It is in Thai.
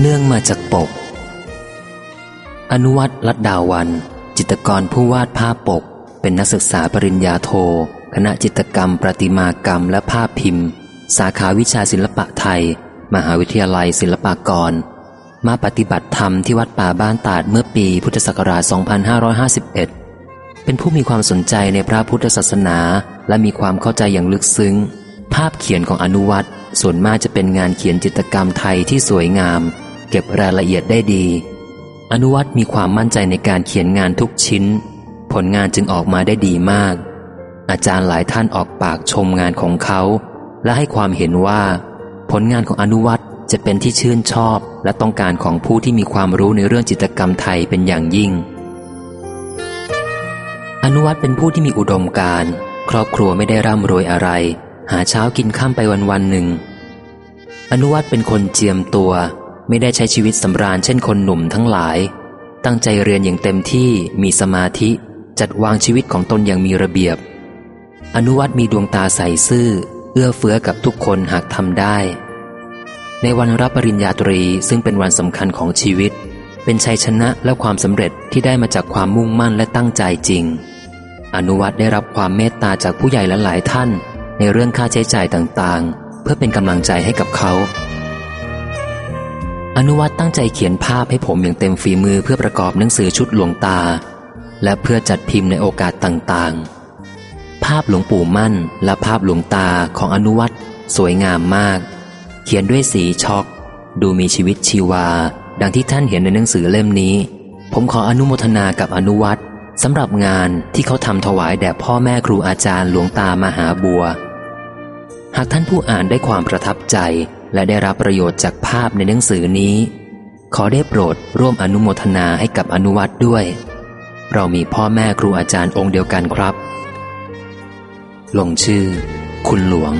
เนื่องมาจากปก อนุวัตรลัดดาวัน จิตกรผู้วาดภาพปก เป็นนักศึกษาปริญญาโท คณะจิตกรรม ประติมากรรมและภาพพิมพ์ สาขาวิชาศิลปะไทย มหาวิทยาลัยศิลปากร มาปฏิบัติธรรมที่วัดป่าบ้านตาดเมื่อปีพุทธศักราช 2551 เป็นผู้มีความสนใจในพระพุทธศาสนา และมีความเข้าใจอย่างลึกซึ้ง ภาพเขียนของอนุวัตรส่วนมากจะเป็นงานเขียนจิตกรรมไทยที่สวยงาม เก็บรายละเอียดได้ดี อนุวัตรมีความมั่นใจในการเขียนงานทุกชิ้น ผลงานจึงออกมาได้ดีมาก อาจารย์หลายท่านออกปากชมงานของเขา และให้ความเห็นว่า ผลงานของอนุวัตรจะเป็นที่ชื่นชอบและต้องการของผู้ที่มีความรู้ในเรื่องจิตกรรมไทยเป็นอย่างยิ่ง อนุวัตรเป็นผู้ที่มีอุดมการครอบครัวไม่ได้ร่ำรวยอะไร หาเช้ากินข้ามไปวันวันหนึ่ง อนุวัตรเป็นคนเจียมตัว ไม่ได้ใช้ชีวิตสำราญเช่นคนหนุ่มทั้งหลาย ตั้งใจเรียนอย่างเต็มที่มีสมาธิจัดวางชีวิตของตนอย่างมีระเบียบ อนุวัตรมีดวงตาใสซื่อ เอื้อเฟื้อกับทุกคนหากทำได้ ในวันรับปริญญาตรีซึ่งเป็นวันสำคัญของชีวิต เป็นชัยชนะและความสำเร็จที่ได้มาจากความมุ่งมั่นและตั้งใจจริง อนุวัตรได้รับความเมตตาจากผู้ใหญ่ลหลายท่าน ในเรื่องค่าใช้จ่ายต่างๆ เพื่อเป็นกำลังใจให้กับเขา อนุวัตตั้งใจเขียนภาพให้ผมอย่างเต็มฝีมือเพื่อประกอบหนังสือชุดหลวงตา และเพื่อจัดพิมพ์ในโอกาสต่างๆ ภาพหลวงปู่มั่นและภาพหลวงตาของอนุวัตสวยงามมาก เขียนด้วยสีช็อก ดูมีชีวิตชีวา ดังที่ท่านเห็นในหนังสือเล่มนี้ ผมขออนุโมทนากับอนุวัตสำหรับงานที่เขาทำถวายแด่พ่อแม่ครูอาจารย์หลวงตามหาบัว หากท่านผู้อ่านได้ความประทับใจ และได้รับประโยชน์จากภาพในหนังสือนี้ ขอได้โปรดร่วมอนุโมทนาให้กับอนุวัตรด้วย เรามีพ่อแม่ครูอาจารย์องค์เดียวกันครับ ลงชื่อ คุณหลวง